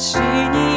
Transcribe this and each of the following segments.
자신이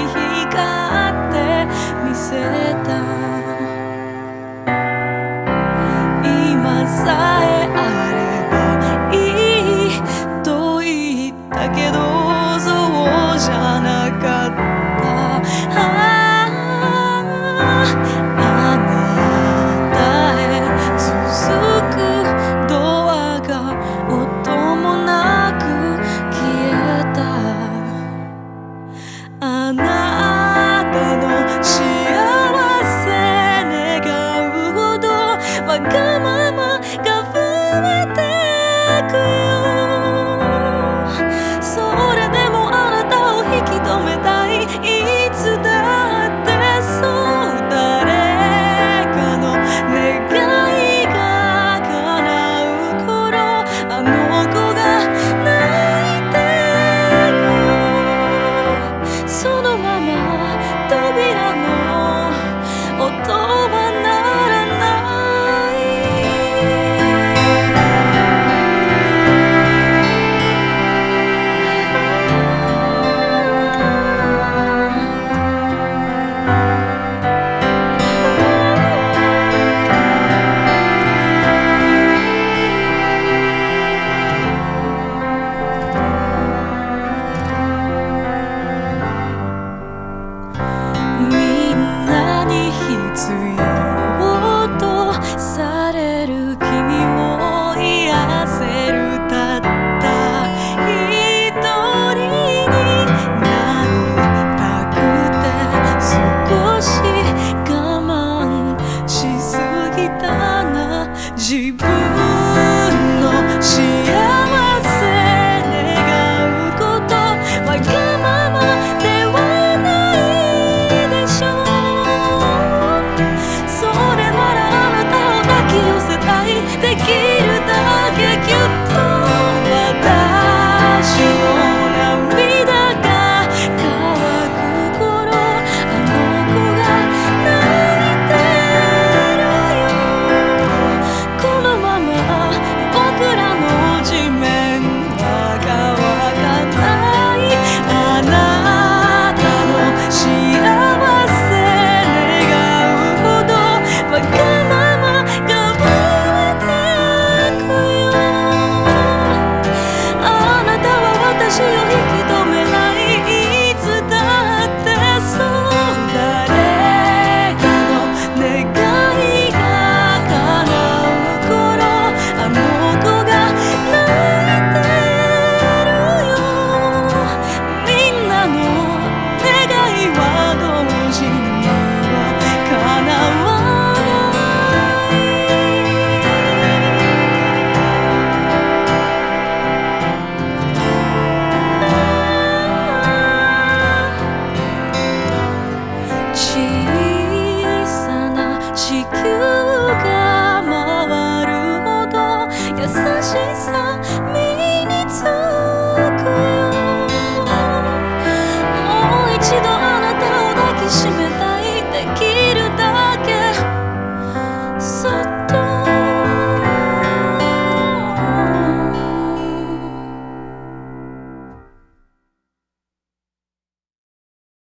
to you. begin